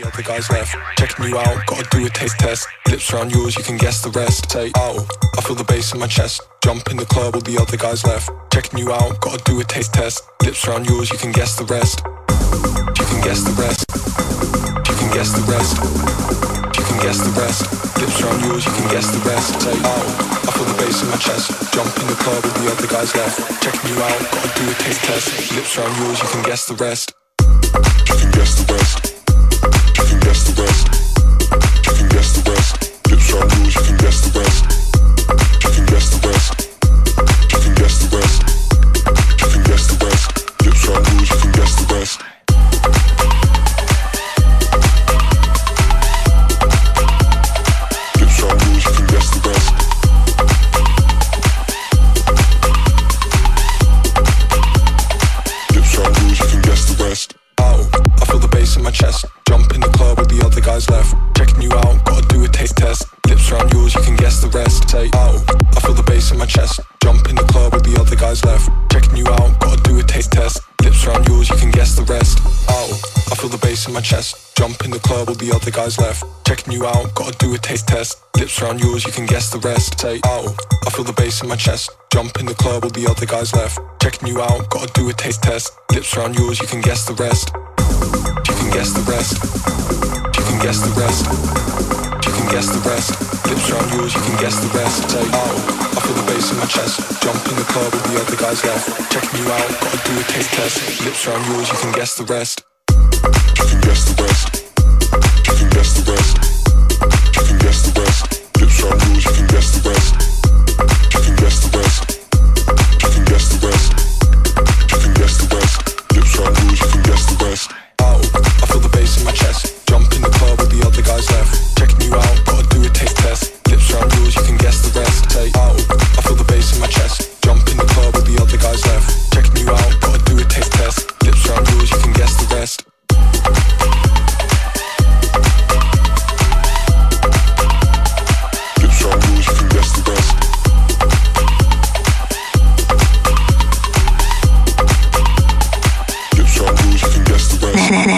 The other guys left, checking you out, gotta do a taste test. Lips around yours, you can guess the rest. Say, oh, I feel the bass in my chest. Jump in the club, all the other guys left, checking you out, gotta do a taste test. Lips around yours, you can guess the rest. You can guess the rest. You can guess the rest. You can guess the rest. Lips around yours, you can guess the rest. Say, oh, I feel the bass in my chest. Jump in the club, all the other guys left, checking you out, gotta do a taste test. Lips around yours, you can guess the rest. You can guess the rest. Guess the rest. The other guys left. Checking you out, gotta do a taste test. Lips around yours, you can guess the rest. Say, oh, I feel the bass in my chest. Jump in the club with the other guys left. Checking you out, gotta do a taste test. Lips around yours, you can guess the rest. Oh, I feel the bass in my chest. Jump in the club with the other guys left. Checking you out, gotta do a taste test. Lips around yours, you can guess the rest. Say, oh, I feel the bass in my chest. Jump in the club with the other guys left. Checking you out, gotta do a taste test. Lips around yours, you can guess the rest. You can guess the rest. Can guess the rest. You can guess the rest. Lips around yours, you can guess the rest. Say, oh, I feel the bass in my chest. Jump in the club with the other guys left. Checking you out, gotta do a taste test. Lips around yours, you can guess the rest. You can guess the rest. You can guess the rest.